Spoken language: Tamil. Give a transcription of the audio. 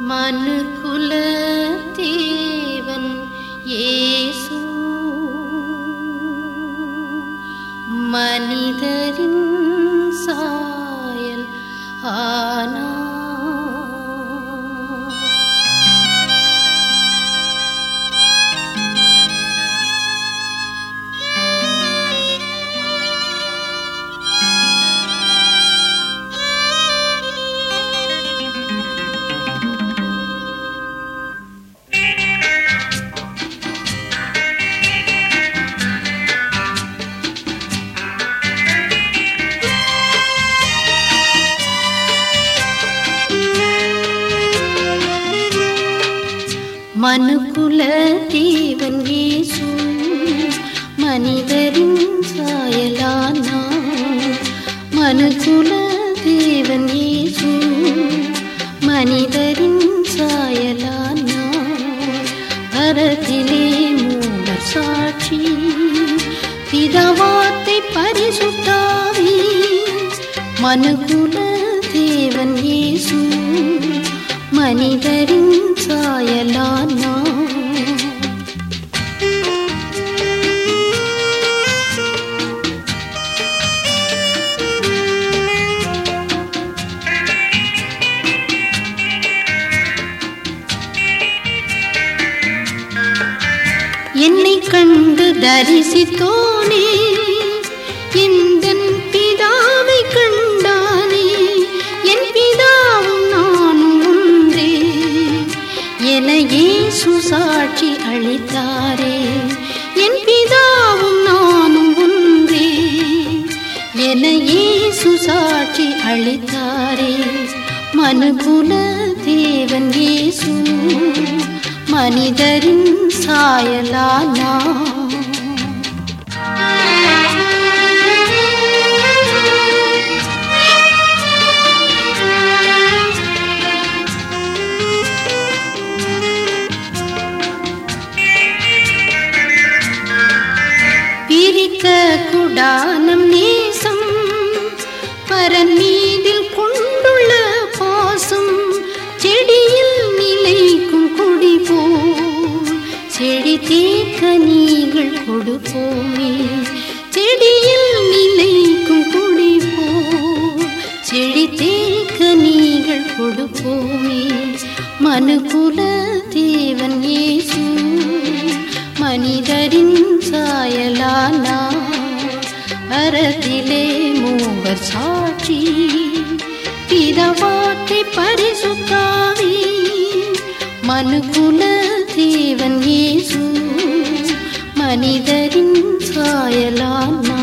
மனுக்குல தேவன் இயேசு மனுக்குல தேவன் இயேசு மனிதரின் சாயலானா மனுக்குல தேவன் இயேசு மனிதரின் சாயலானா பரத்திலே மூவர் சாட்சி பிதவாத்தை பரிசுத்தாவி. மனுக்குல தேவன் இயேசு மனிதரின் சாயலானா? என்னை கண்டு தரிசித்தோனே என் இயேசு சாட்சி அளித்தாரே. என் பிதாவும் நானும் ஒன்றே. என இயேசு சாட்சி அளித்தாரே. மனுகுல தேவன் இயேசு மனிதரின் சாயலானா பிரிக்க குடானம் நேசம் பரன் மீதில் கொண்டுள்ள பாசம் செடியில் நிலைக்கும் கொடி போல். செடி தேக்க நீங்கள் கொடுப்போமே செடியில் நிலைக்கும் கொடி போல். செடி தேக்க நீங்கள் கொடுப்போமே மனுகுல தேவன் இயேசு. மனிதரின் சாயலானா? அறத்திலே மூவர் சாட்சி பிதவாத்தை பரிசுத்தாவி. மனுகுல தேவன் இயேசு மனிதரின் சாயலானா?